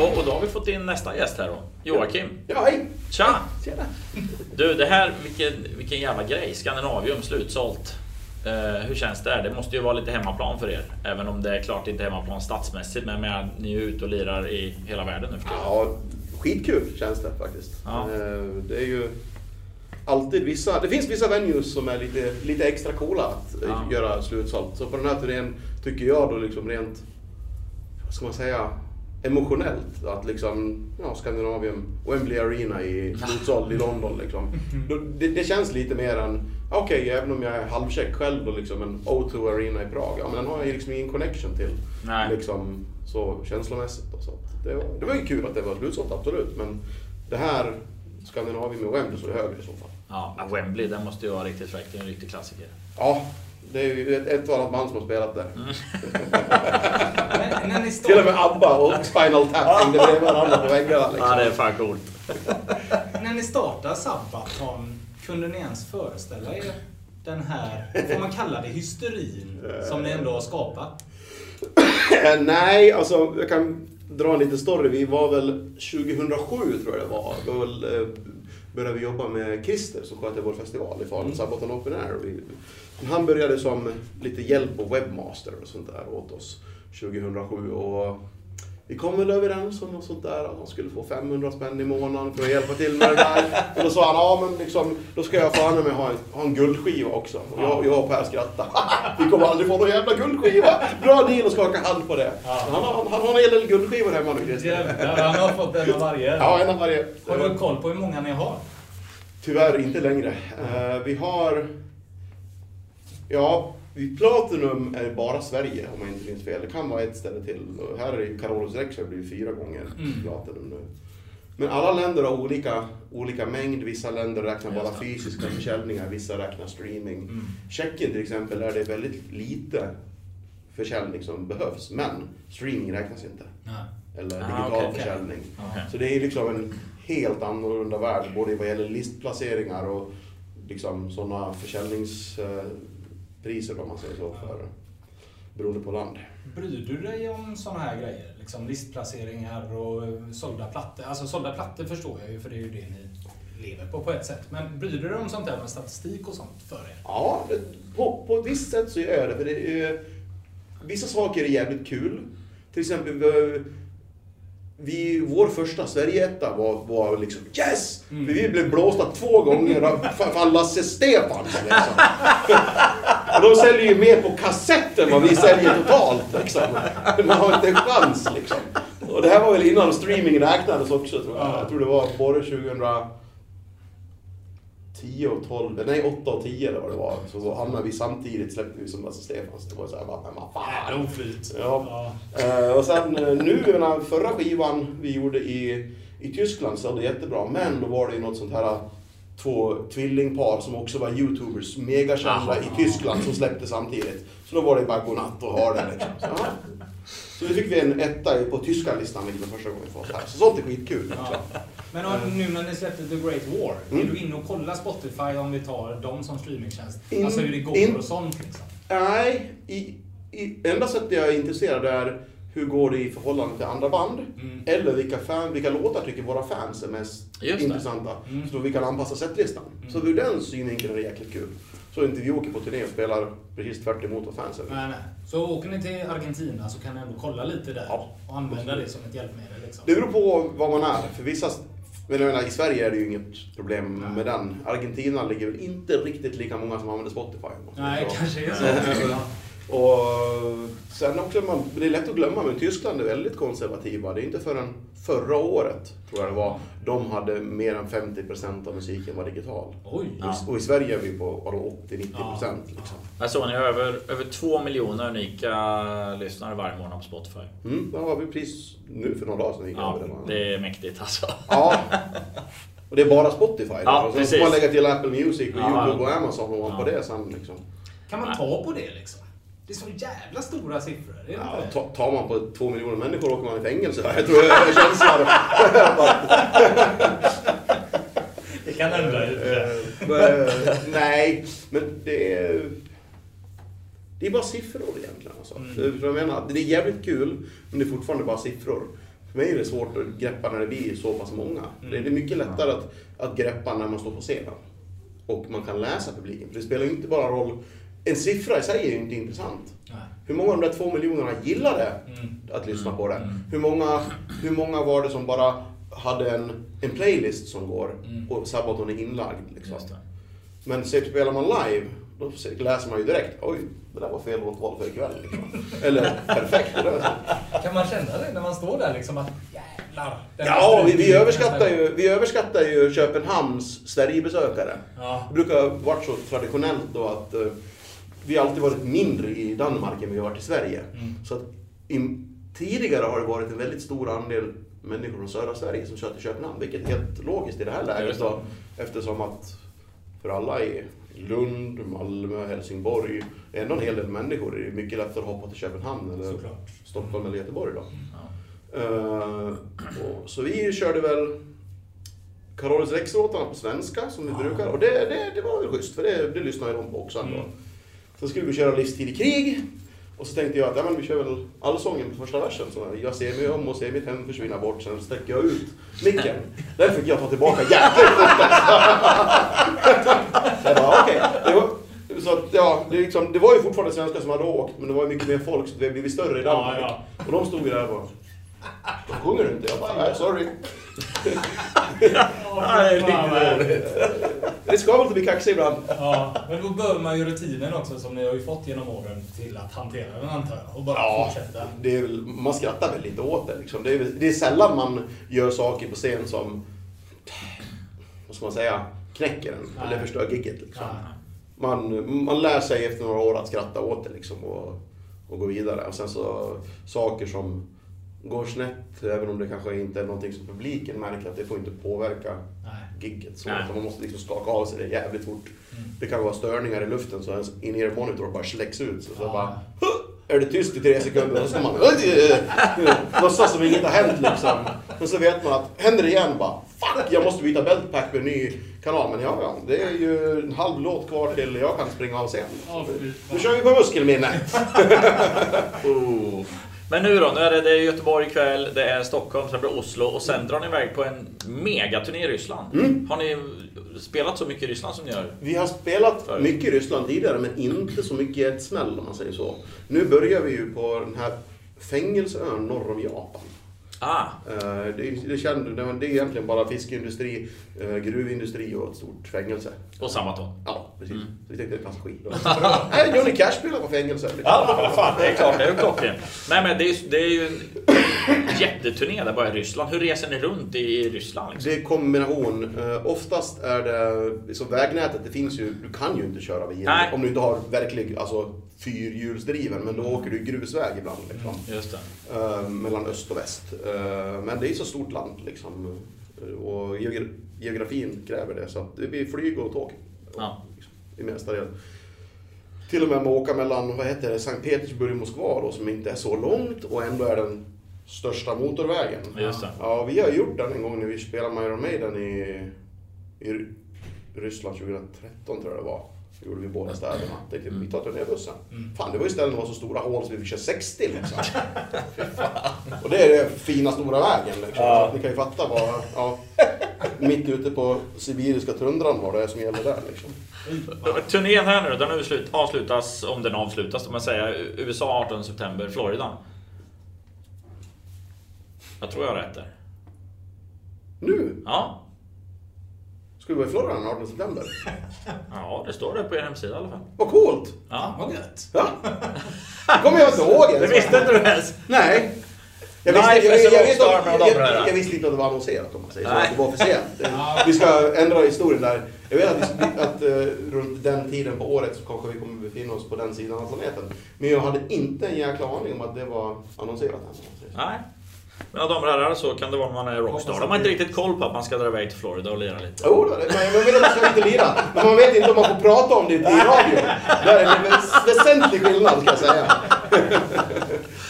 då, och då har vi fått in nästa gäst här då. Joakim. Ja, hej! Tja! Tjena! Du, det här, vilken, vilken jävla grej. Skandinavium, slutsålt. Eh, hur känns det? här? Det måste ju vara lite hemmaplan för er. Även om det är klart inte hemmaplan stadsmässigt. Men med, ni är ju ute och lirar i hela världen nu för. Ja, skitkul känns det faktiskt. Ja. Eh, Det är ju alltid vissa, det finns vissa venues som är lite, lite extra coola att eh, Ja. göra slutsålt. Så på den här turnén tycker jag då liksom rent, vad ska man säga, emotionellt att liksom, ja, Skandinavium, Wembley Arena i slutsåld i London liksom. Det, det känns lite mer än, okej även om jag är halvcheck själv då liksom en O2 Arena i Prag, ja men den har jag ju liksom ingen connection till. Nej. Liksom så känslomässigt och så. Det var, det var ju kul att det var slutsålt absolut, men det här Skandinavium och Wembley så är det högre i så fall. Ja, men Wembley, den måste ju vara riktigt fräck. Det är en riktig klassiker. Ja, det är ju ett, ett och annat band som har spelat där. Ni Till och med ABBA och Spinal Tap hängde bredvid varandra på väggarna. Liksom. Ja, det är fan coolt. när ni startar Sabaton, kunde ni ens föreställa er den här, får man kalla det hysterin, som ni ändå har skapat? Eh, Nej, alltså jag kan dra en liten story. Vi var väl 2007 tror jag det var. Då eh, började vi jobba med Christer som sköter vår festival i Falun, Sabaton Open Air. Vi, han började som lite hjälp och webbmaster och sånt där åt oss 2007. Och vi kom väl överens om något sånt där att han skulle få 500 spänn i månaden för att hjälpa till med det där. Och då sa han, ja men liksom, då ska jag fan med ha en, ha en guldskiva också. Och jag, jag och Per skrattade. Vi kommer aldrig få någon jävla guldskiva! Bra deal och skaka hand på det. Han, har, han, han har en hel del guldskivor hemma nu Christer. Jävlar, han har fått en av varje. Ja, en av varje. Har du koll på hur många ni har? Tyvärr inte längre. Eh, vi har... Ja, Platinum är bara Sverige om jag inte minns fel. Det kan vara ett ställe till. Här är Carolus Rex har blivit fyra gånger Mm. Platinum nu. Men alla länder har olika, olika mängd. Vissa länder räknar bara fysiska försäljningar, vissa räknar streaming. Mm. Tjeckien till exempel är det väldigt lite försäljning som behövs. Men streaming räknas inte. Nej. Eller Ah, digital okej, okej. försäljning. Okej. Så det är liksom en helt annorlunda värld, både vad gäller listplaceringar och liksom sådana försäljningspriser om man säger så, för, beroende på land. Bryr du dig om sådana här grejer? Liksom listplaceringar och eh, sålda plattor? Alltså sålda plattor förstår jag ju, för det är ju det ni lever på på ett sätt. Men bryr du dig om sånt där med statistik och sånt för er? Ja, på, på ett visst sätt så gör jag det. För det är, vissa saker är jävligt kul. Till exempel, vi, vår första Sverigeetta var, var liksom yes! Mm. För vi blev blåsta två gånger av fan Lasse Stefans liksom. De säljer ju mer på kassett än vad vi säljer totalt liksom. Man har inte en chans liksom. Och det här var väl innan streaming räknades också tror jag. Jag tror det var både 2010 och 12, nej 8 och 10 eller vad det var. Så hamnade vi samtidigt, släppte vi som Lasse Stefans. Det var så här, bara, men vad fan. oflyt. Ja. Eh, och sen eh, nu, den förra skivan vi gjorde i, i Tyskland sålde jättebra. Men då var det ju något sånt här två tvillingpar som också var youtubers, megakända i Tyskland som släppte samtidigt. Så då var det bara godnatt och ha det liksom. Så, ja. Så nu fick vi en etta på tyska listan, vilket var första gången för oss här. Så sånt är skitkul. Ja. Men om, nu när ni släppte The Great War, Mm. är du inne och kollar Spotify om vi tar dem som streamingtjänst? In- alltså hur det går in- och sånt liksom? Nej, i, i, enda sättet jag är intresserad är hur går det i förhållande till andra band? Mm. Eller vilka, fan, vilka låtar tycker våra fans är mest Just intressanta? Mm. Så vi kan anpassa setlistan. Mm. Så ur den synvinkeln är det jäkligt kul. Så inte vi åker på turné och spelar precis tvärt emot vad fansen vill. Nej, nej. Så åker ni till Argentina så kan ni ändå kolla lite där Ja. och använda det som ett hjälpmedel. Liksom. Det beror på vad man är. För vissa, men jag menar, I Sverige är det ju inget problem Nej. med den. Argentina ligger väl inte riktigt lika många som använder Spotify. Nej, Så- kanske är så. Och sen också, man, det är lätt att glömma, men Tyskland är väldigt konservativa. Det är inte förrän förra året, tror jag det var, de hade mer än 50% av musiken var digital. Oj. Ja. Och i Sverige är vi på vadå, 80-90%. Ja. Liksom. Jag såg ni har över, över två miljoner unika lyssnare varje månad på Spotify. Mm, det har vi precis nu för några dagar sedan. gick Ja, över det. det är mäktigt alltså. Ja. Och det är bara Spotify. då. Ja, och sen precis. får man lägga till Apple Music och Ja, YouTube och Amazon ovanpå Ja. det sen. Liksom. Kan man ta på det liksom? Det är så jävla stora siffror. Är det Ja, inte tar man på två miljoner människor åker man i fängelse. Jag tror det är känslan. Det kan ändra Eh, Nej, men det är... Det är bara siffror egentligen. Alltså. Mm. Det, är vad jag menar, det är jävligt kul, men det är fortfarande bara siffror. För mig är det svårt att greppa när det blir så pass många. Mm. Det är mycket lättare att, att greppa när man står på scenen. Och man kan läsa publiken. För det spelar ju inte bara roll... En siffra i sig är ju inte intressant. Nej. Hur många av de där två miljonerna gillade Mm. att lyssna på det? Hur många, hur många var det som bara hade en, en playlist som går Mm. och Sabaton är inlagd? Liksom. Men spelar man live, då läser man ju direkt oj, det där var fel låtval för ikväll. Liksom. Eller perfekt. Kan man känna det när man står där liksom att jävlar. Ja, vi, vi, överskattar ju, vi överskattar ju Köpenhamns Sverigebesökare. Ja. Det brukar varit så traditionellt då att eh, vi har alltid varit mindre i Danmark än vi har varit i Sverige. Mm. Så att i, tidigare har det varit en väldigt stor andel människor från södra Sverige som kör till Köpenhamn, vilket är helt logiskt i det här läget det. då, eftersom att för alla i Lund, Malmö, Helsingborg, ändå en hel del människor är det mycket lättare att hoppa till Köpenhamn eller Såklart. Stockholm eller Göteborg då. Ja. Eh, och, så vi körde väl Carolis Rex-låtarna på svenska som vi Ja. brukar och det, det, det var väl schysst för det, det lyssnar ju de på också. Mm. Sen skulle vi köra Livstid i krig och så tänkte jag att ja, men vi kör väl allsången på första versen. Så jag ser mig om och ser mitt hem försvinna bort. Sen sträcker jag ut micken. Den fick jag ta tillbaka jäkligt fort. Jag bara, okej. Det var- Så att, ja, det, liksom, det var ju fortfarande svenskar som hade åkt, men det var ju mycket mer folk så det har blivit större i Danmark. Ja, Och de stod ju där och bara, "Vad sjunger du inte? Jag bara, nej sorry. Ja, det är riktigt Det ska väl inte bli kaxig ibland. Ja, men då behöver man ju rutinen också som ni har ju fått genom åren till att hantera den antar jag. Och bara Ja, fortsätta. det är man skrattar väl lite åt det. Liksom. Det, är, det är sällan man gör saker på scen som, vad ska man säga, knäcker en Nej. eller förstör gigget. Liksom. Man, man lär sig efter några år att skratta åt det liksom, och, och gå vidare. Och sen så saker som går snett, även om det kanske inte är någonting som publiken märker, att det får inte påverka Nej. Gigget. Så Nej. att man måste liksom skaka av sig det jävligt fort. Mm. Det kan vara störningar i luften så ens in-ear monitor bara släcks ut. Så, så Ja. bara, är det tyst i tre sekunder och så ska man låtsas som inget har hänt liksom. Men så vet man att händer det igen bara fuck jag måste byta beltpack med en ny kanal. Men ja, ja, det är ju en halv låt kvar till jag kan springa av scen. Fan. Nu kör vi på muskelminne. Oh. Men nu då, nu är det, det är Göteborg ikväll, det är Stockholm, sen blir det Oslo och sen drar ni iväg på en megaturné i Ryssland. Mm. Har ni spelat så mycket i Ryssland som ni gör? Vi har spelat Förr. mycket i Ryssland tidigare men inte så mycket i ett smäll om man säger så. Nu börjar vi ju på den här fängelseön norr om Japan. Ah, Eh, Det det, är känd, det är egentligen bara fiskeindustri, eh, gruvindustri och ett stort fängelse. och Sabaton. Ja, precis. Mm. Så vi tänkte det passar skit. Nej, Johnny Cash spelar på fängelse. Ja, fan, det är klart, det är ju klockrent. Nej men det är, det är ju en jätteturné där bara i Ryssland. Hur reser ni runt i Ryssland? Liksom? Det är kombination. Eh, oftast är det, liksom vägnätet, det finns ju, du kan ju inte köra Nej. om du inte har verklig, alltså fyrhjulsdriven, men då åker du grusväg ibland. Liksom. Det. Eh, mellan öst och väst. Eh, men det är så stort land liksom. Och geogra- geografin kräver det, så att det blir flyg och tåg. Ja. Liksom, I mesta delen. Till och med med åka mellan, vad heter det, Sankt Petersburg och Moskva då, som inte är så långt och ändå är den största motorvägen. Just det. Ja, vi har gjort den en gång när vi spelade med Iron Maiden i, i Ry- Ryssland 2013 tror jag det var. Det gjorde vi i båda städerna. Tänkte, vi tar turnébussen. Mm. Fan, det var ju ställen som var så stora hål så vi fick köra 60 liksom. och det är den fina stora vägen liksom. Ja. Så ni kan ju fatta vad, ja, mitt ute på sibiriska tundran vad det är som gäller där liksom. Turnén här nu, den avslut, avslutas, om den avslutas, om man säger USA 18 september, Florida. Jag tror jag har rätt där. Nu Ja, ska vi vara i Florida den 18 september. ja det står det på er hemsida i alla fall. Vad coolt! Ja. Vad gött. Ja. Det kommer jag inte ihåg Det ens. visste inte du ens! Nej. Jag visste, jag, jag, jag, visste, jag, jag, visste inte att det var annonserat om man säger så. Nej. Att det var officiellt. Ja. Vi ska ändra historien där. Jag vet att, vi, att uh, runt den tiden på året så kanske vi kommer befinna oss på den sidan av planeten. Men jag hade inte en jäkla aning om att det var annonserat än. Nej. Mina damer och herrar, så kan det vara när man är rockstar. De har inte riktigt koll på att man ska dra iväg till Florida och lira lite. Jo, då, det- man, vet att man ska inte lira. Men man vet inte om man får prata om det i radio. Där är det en väs- väsentlig skillnad ska jag säga.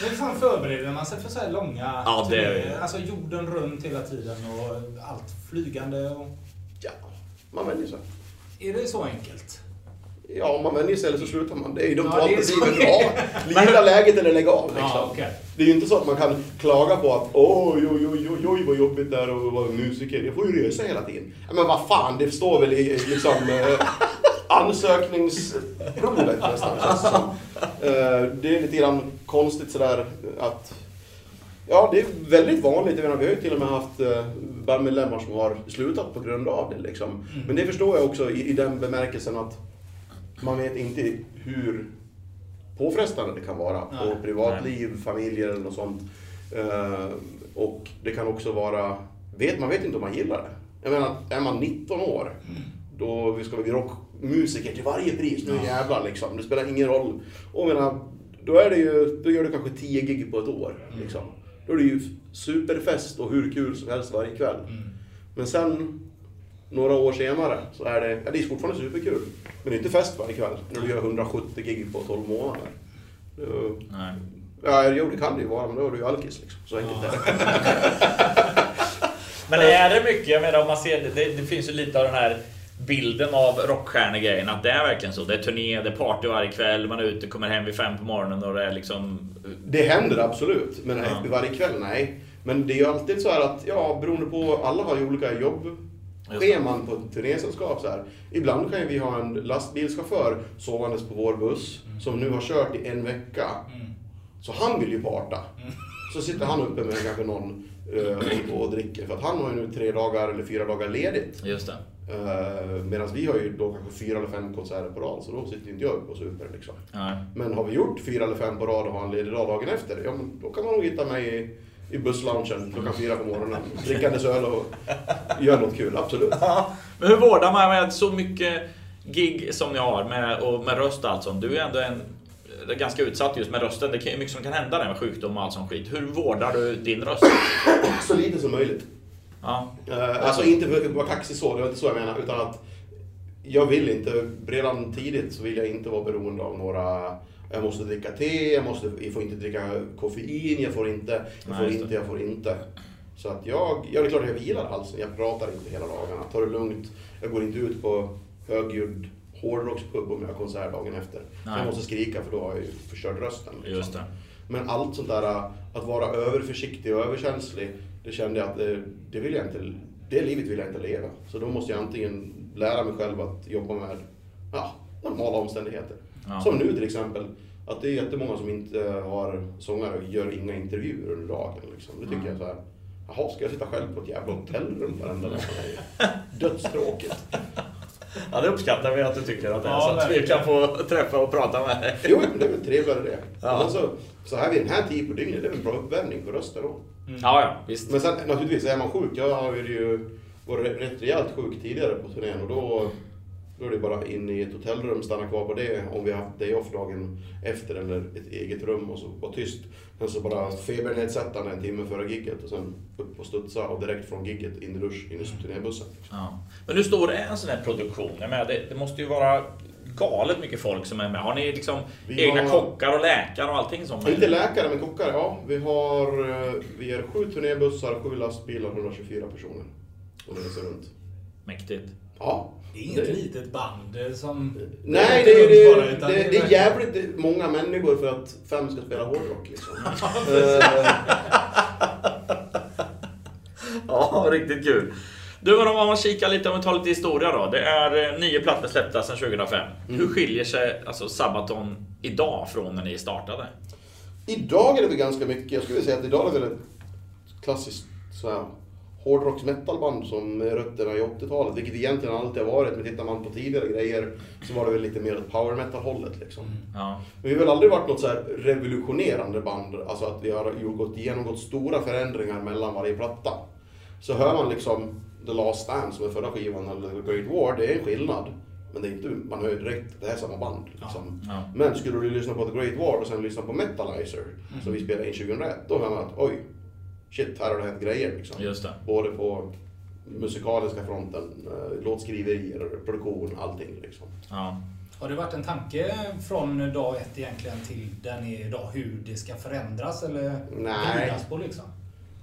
Hur fan förbereder man sig för så här långa Ja, det är-? Alltså jorden runt hela tiden och allt flygande och... Ja, man väljer så. Är det så enkelt? Ja, om man vänjer sig eller så slutar man. Det är ju de Ja, två är alternativen du har. Läget eller lägga av liksom. Ja, okej. Det är ju inte så att man kan klaga på att oj, oj, oj, oj, oj vad jobbigt det är att vara musiker. Jag får ju resa hela tiden. Ja, Men vad fan, det står väl i liksom eh, ansökningsprovet nästan det som. Eh, Det är lite grann konstigt sådär att Ja, det är väldigt vanligt. Jag menar, vi har ju till och med haft eh, bandmedlemmar som har slutat på grund av det. Liksom. Men det förstår jag också i, i den bemärkelsen att man vet inte hur påfrestande det kan vara på Nej. privatliv, familjer eller något sånt. Eh, och det kan också vara, vet, man vet inte om man gillar det. Jag menar, är man 19 år, då vi ska vi bli rockmusiker till varje pris. Nu jävlar liksom. Det spelar ingen roll. Och menar, då, är det ju, då gör du kanske 10 gig på ett år. Liksom. Då är det ju superfest och hur kul som helst varje kväll. Men sen, några år senare, så är det, ja, det är fortfarande superkul. Men det är inte fest varje kväll när du gör 170 gig på 12 månader. Det- Nej. Ja, jo det kan det ju vara, men då är du ju alkis liksom. Så enkelt är det. Men är det mycket, jag menar om man ser det, det, finns ju lite av den här bilden av rockstjärnegrejen, att det är verkligen så. Det är turné, det är party varje kväll, man är ute, kommer hem vid fem på morgonen och det är liksom... Det händer absolut, men Ja. varje kväll, nej. Men det är ju alltid så här att, ja, beroende på, alla har ju olika jobbscheman på turnésällskap. Så här. Ibland kan ju vi ha en lastbilschaufför sovandes på vår buss, som nu har kört i en vecka. Så han vill ju parta. Så sitter han uppe med kanske någon eh, och, och dricker. För att han har ju nu tre dagar eller fyra dagar ledigt. Just det. Uh, Medan vi har ju då kanske fyra eller fem konserter på rad, så då sitter inte jag uppe och super liksom. Men har vi gjort fyra eller fem på rad och har en ledig dag dagen efter, ja men då kan man nog hitta mig i, i bussloungen klockan fyra på morgonen, drickandes öl och göra något kul, absolut. Ja, men hur vårdar man med så mycket gig som ni har med, och med röst alltså? Du är ändå en är ganska utsatt just med rösten. Det är mycket som kan hända där med sjukdom och allt sånt skit. Hur vårdar du din röst? Så lite som möjligt. Ja, Uh, alltså inte för att vara kaxig så, det var inte så jag menar, utan att jag vill inte, redan tidigt så vill jag inte vara beroende av några jag måste dricka te, jag, måste, jag får inte dricka koffein, jag får inte, jag Nej, får det. inte, jag får inte. Så att jag, ja det är klart jag vilar halsen, jag pratar inte hela dagarna, tar det lugnt. Jag går inte ut på högljudd hårdrockspub om jag har konsert dagen efter. Nej. Jag måste skrika för då har jag ju förstört rösten. liksom. Men allt sånt där att vara överförsiktig och överkänslig, det kände jag att det, det vill jag inte, det livet vill jag inte leva. Så då måste jag antingen lära mig själv att jobba med ja, normala omständigheter. Ja. Som nu till exempel, att det är jättemånga som inte har sångare och gör inga intervjuer under dagen. Liksom. Det tycker Ja. jag så här, jaha, ska jag sitta själv på ett jävla hotellrum varenda dag? Dödstråkigt. Ja, det uppskattar vi att du tycker att det är Ja, så att vi kan få träffa och prata med dig. Jo, det är väl trevligare det. Ja. Men så, så här vid den här tiden på dygnet, det är väl en bra uppvärmning på rösten då. Ja, ja, visst. Men sen naturligtvis, är man sjuk, jag har ju varit rätt rejält sjuk tidigare på turnén och då, då är det bara in i ett hotellrum, stanna kvar på det om vi har haft day off dagen efter eller ett eget rum och så vara tyst. Sen så bara febernedsättande en timme före gigget och sen upp och studsa och direkt från gigget in i dusch, in i turnébussen. Ja. Men hur stor är en sån här produktion? Jag menar, det, det måste ju vara galet mycket folk som är med. Har ni liksom Vi egna har- kockar och läkare och allting sånt? Inte läkare men kockar, ja. Vi har, eh, vi är sju turnébussar, sju lastbilar, 124 personer. Och det reser runt. Mäktigt. Ja. Det är inget litet band eh, som... Nej, det, det, bara, det, det, det är jävligt många människor för att fem ska spela hårdrock. Liksom. Eh, Ja, riktigt kul. Du, om man kikar lite, om vi tar lite historia då. Det är eh, nio plattor släppta sedan 2005. Mm. Hur skiljer sig alltså, Sabaton idag från när ni startade? idag är det väl ganska mycket, jag skulle säga att idag är det väl ett klassiskt så här, hårdrocks metalband som rötterna i 80-talet, vilket egentligen alltid har varit. Men tittar man på tidigare grejer så var det väl lite mer åt power metal-hållet. Liksom. Ja, Men vi har väl aldrig varit något så här revolutionerande band, alltså att vi har gått genomgått stora förändringar mellan varje platta. Så hör man liksom The Last Stand som är förra skivan, eller The Great War, det är en skillnad. Men det är inte, man hör ju direkt att det här är samma band. Liksom. ja. Men skulle du lyssna på The Great War och sen lyssna på Metalizer, som vi spelade in 2001, då hör man att oj, shit, här har det hänt grejer. Liksom. Just det. Både på musikaliska fronten, eh, låtskriverier, produktion, allting. Liksom. Ja. Har det varit en tanke från dag ett egentligen till där ni är idag hur det ska förändras eller Nej. på liksom?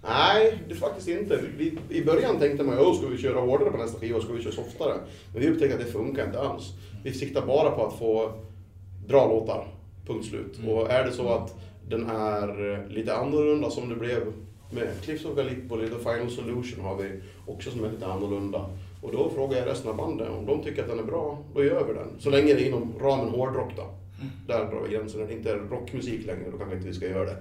Nej, det är faktiskt inte. Vi, I början tänkte man ju, ska vi köra hårdare på nästa skiva, ska vi köra softare? Men vi upptäckte att det funkar inte alls. Vi siktar bara på att få bra låtar, punkt slut. Mm. Och är det så att den är eh, lite annorlunda som det blev med Cliffs of Gallipoli, The Final Solution har vi också som är lite annorlunda. Och då frågar jag resten av bandet om de tycker att den är bra, då gör vi den. Så länge det är inom ramen hårdrock då. Där drar vi gränsen. När det inte är rockmusik längre, då kanske inte vi ska göra det.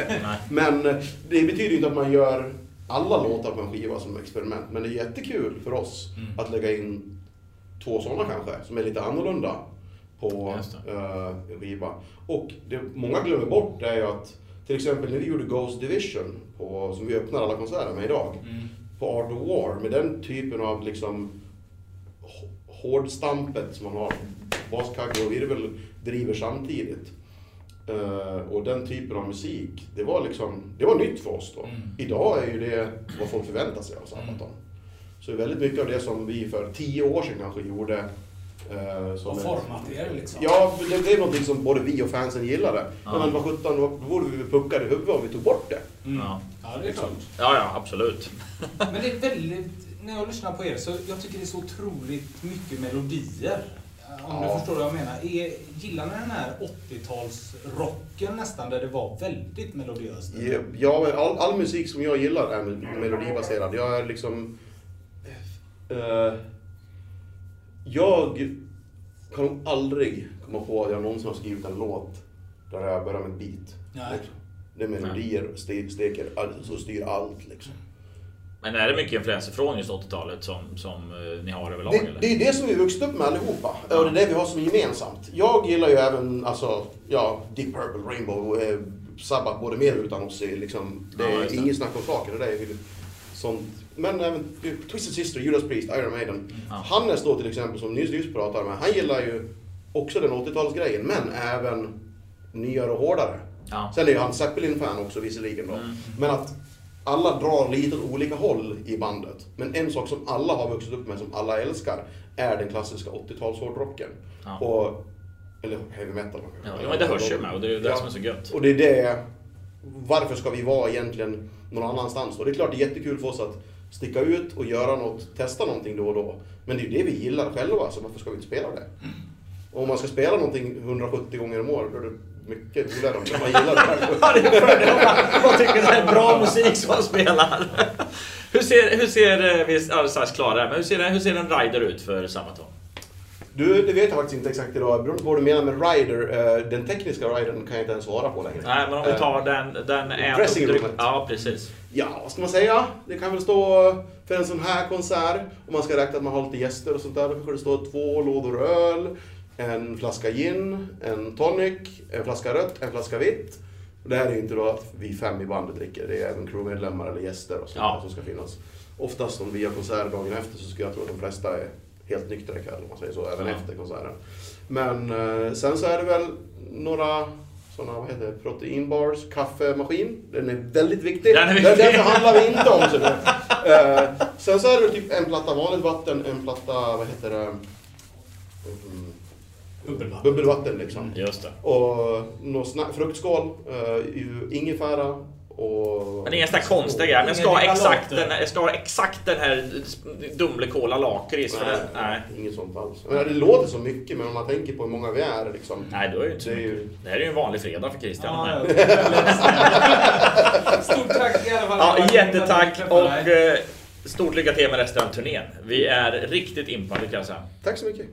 Men eh, det betyder inte att man gör alla låtar på en skiva som experiment. Men det är jättekul för oss Mm. att lägga in två sådana kanske, som är lite annorlunda på uh, en skiva. Och det många glömmer bort är ju att till exempel när vi gjorde Ghost Division, på, som vi öppnar alla konserter med idag, Mm. på Art of War, med den typen av liksom hårdstampet som man har, baskagge och virvel driver samtidigt. Eh, och den typen av musik, det var liksom, det var nytt för oss då. Mm. Idag är ju det vad folk förväntar sig av Sabaton. Så väldigt mycket av det som vi för tio år sedan kanske gjorde som Och format er liksom. Ja, det, det är någonting som både vi och fansen gillade. Ja. Men vad sjutton, då borde vi puckade i huvudet om vi tog bort det. Mm. Ja. Ja, det är klart. Ja, ja, absolut. Men det är väldigt, när jag lyssnar på er så jag tycker det är så otroligt mycket melodier. Om Ja. du förstår vad jag menar. Är, gillar ni den här 80-talsrocken nästan där det var väldigt melodiöst? Ja, all, all musik som jag gillar är mel- melodibaserad. Jag är liksom... eh, jag kan nog aldrig komma på att jag någonsin har skrivit en låt där jag börjar med en beat. Nej. Det är melodier, ste, steker, all, så styr allt liksom. Men är det mycket influenser från just 80-talet som, som eh, ni har överlag? Det, eller? det är det som vi vuxit upp med allihopa. Och det är det vi har som gemensamt. Jag gillar ju även, alltså, ja, Deep Purple, Rainbow, eh, Sabbath, både med och utan oss. Liksom, det Ja, är det. inget snack om saken. Det där är ju sånt. Men även eh, Twisted Sister, Judas Priest, Iron Maiden. Ja. Hannes då till exempel, som nyss, nyss pratade med, han gillar ju också den 80-talsgrejen, men även nyare och hårdare. Ja. Sen är ju han Zeppelin-fan också visserligen då. Mm. Men att alla drar lite åt olika håll i bandet. Men en sak som alla har vuxit upp med, som alla älskar, är den klassiska 80-tals hårdrocken. Ja. Och, eller heavy metal. Ja, men det hörs ju med och det är ju det Ja. som är så gött. Och det är det, varför ska vi vara egentligen någon annanstans då? Det är klart det är jättekul för oss att sticka ut och göra något, testa någonting då och då. Men det är ju det vi gillar själva, så varför ska vi inte spela det? Och om man ska spela någonting 170 gånger om året, då är det mycket roligare om man gillar det. Ja, det är fördel man- tycker det är bra musik som man spelar. Hur ser, hur ser eh, vi är alldeles strax klara här, men hur ser, hur ser en rider ut för Sabaton? Du, det vet jag faktiskt inte exakt idag. Beroende på vad du menar med rider. eh, Den tekniska ridern kan jag inte ens svara på längre. Nej, men om vi Eh, tar den... den är Dressing roomet. Ja, precis. Ja, vad ska man säga? Det kan väl stå för en sån här konsert, om man ska räkna att man har lite gäster och sånt där, då kanske det står två lådor öl, en flaska gin, en tonic, en flaska rött, en flaska vitt. Det här är ju inte då att vi fem i bandet dricker, det är även crewmedlemmar eller gäster och sånt Ja. som ska finnas. Oftast om vi har konsert dagen efter så skulle jag tro att de flesta är helt nyktra ikväll, om man säger så, även Ja. efter konserten. Men eh, sen så är det väl några sådana, vad heter det, proteinbars, kaffemaskin. Den är väldigt viktig. Den är viktig. Den, den förhandlar vi inte om. Så. Eh, sen så är det typ en platta vanligt vatten, en platta, vad heter det, mm, Bubbelvatten. bubbelvatten liksom. Just det. Och någon fruktskål, uh, ingefära och... Men inga sådana konstiga grejer. Men jag ska ha Inga exakt galater. den, jag ska ha exakt den här Dumle Cola lakrits. för Nej, den- Nej. inget sånt alls. Men det låter så mycket, men om man tänker på hur många vi är liksom. Nej, då är det inte Det är ju- Det här är ju en vanlig fredag för Christian. Ja, Stort tack i alla fall. ja, jättetack och eh, stort lycka till med resten av turnén. Vi är riktigt impade kan jag säga. Tack så mycket.